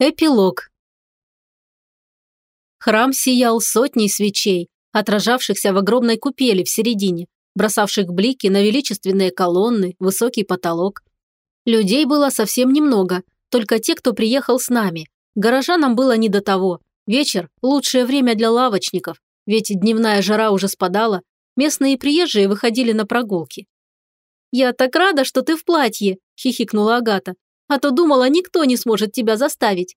Эпилог. Храм сиял сотней свечей, отражавшихся в огромной купели в середине, бросавших блики на величественные колонны, высокий потолок. Людей было совсем немного, только те, кто приехал с нами. Горожанам было не до того. Вечер – лучшее время для лавочников, ведь дневная жара уже спадала, местные приезжие выходили на прогулки. «Я так рада, что ты в платье!» – хихикнула Агата а то думала, никто не сможет тебя заставить».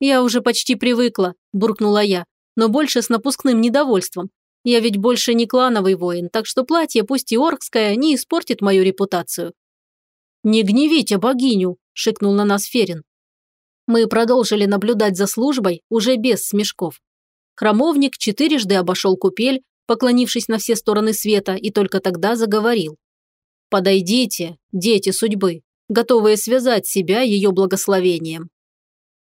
«Я уже почти привыкла», – буркнула я, но больше с напускным недовольством. Я ведь больше не клановый воин, так что платье, пусть и оркское, не испортит мою репутацию. «Не гневите богиню», – шикнул на нас Ферин. Мы продолжили наблюдать за службой уже без смешков. Храмовник четырежды обошел купель, поклонившись на все стороны света, и только тогда заговорил. «Подойдите, дети судьбы, готовые связать себя ее благословением.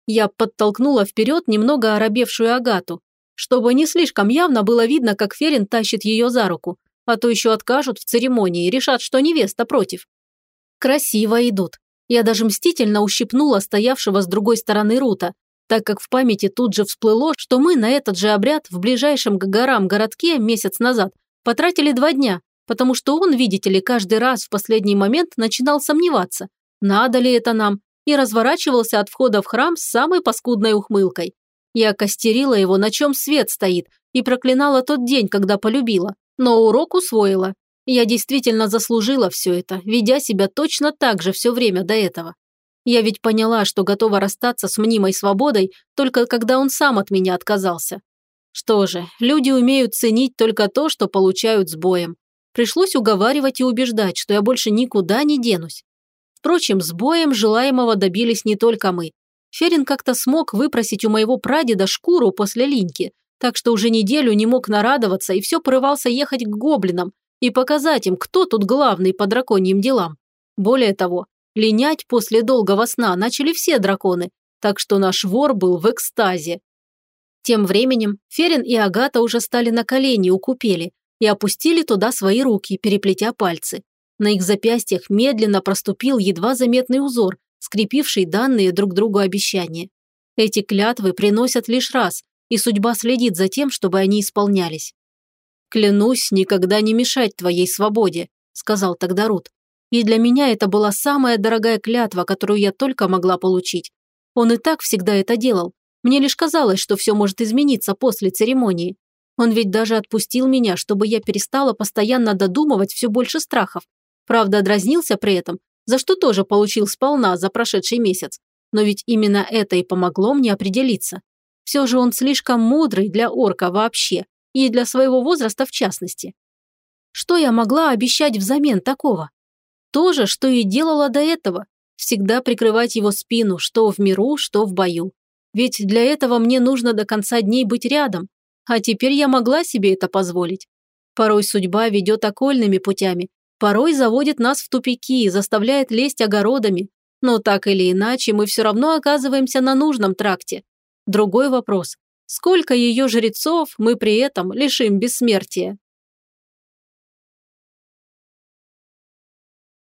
Я подтолкнула вперед немного оробевшую Агату, чтобы не слишком явно было видно, как Ферин тащит ее за руку, а то еще откажут в церемонии и решат, что невеста против. Красиво идут. Я даже мстительно ущипнула стоявшего с другой стороны Рута, так как в памяти тут же всплыло, что мы на этот же обряд в ближайшем к горам городке месяц назад потратили два дня, потому что он, видите ли, каждый раз в последний момент начинал сомневаться, надо ли это нам, и разворачивался от входа в храм с самой паскудной ухмылкой. Я костерила его, на чем свет стоит, и проклинала тот день, когда полюбила, но урок усвоила. Я действительно заслужила все это, ведя себя точно так же все время до этого. Я ведь поняла, что готова расстаться с мнимой свободой, только когда он сам от меня отказался. Что же, люди умеют ценить только то, что получают с боем. Пришлось уговаривать и убеждать, что я больше никуда не денусь. Впрочем, с боем желаемого добились не только мы. Ферин как-то смог выпросить у моего прадеда шкуру после линьки, так что уже неделю не мог нарадоваться и все порывался ехать к гоблинам и показать им, кто тут главный по драконьим делам. Более того, линять после долгого сна начали все драконы, так что наш вор был в экстазе. Тем временем Ферин и Агата уже стали на колени у купели и опустили туда свои руки, переплетя пальцы. На их запястьях медленно проступил едва заметный узор, скрепивший данные друг другу обещания. Эти клятвы приносят лишь раз, и судьба следит за тем, чтобы они исполнялись. «Клянусь никогда не мешать твоей свободе», – сказал тогда Рут. И для меня это была самая дорогая клятва, которую я только могла получить. Он и так всегда это делал. Мне лишь казалось, что все может измениться после церемонии. Он ведь даже отпустил меня, чтобы я перестала постоянно додумывать все больше страхов, Правда, дразнился при этом, за что тоже получил сполна за прошедший месяц. Но ведь именно это и помогло мне определиться. Все же он слишком мудрый для орка вообще, и для своего возраста в частности. Что я могла обещать взамен такого? То же, что и делала до этого. Всегда прикрывать его спину, что в миру, что в бою. Ведь для этого мне нужно до конца дней быть рядом. А теперь я могла себе это позволить. Порой судьба ведет окольными путями, Порой заводит нас в тупики, заставляет лезть огородами. Но так или иначе, мы все равно оказываемся на нужном тракте. Другой вопрос. Сколько ее жрецов мы при этом лишим бессмертия?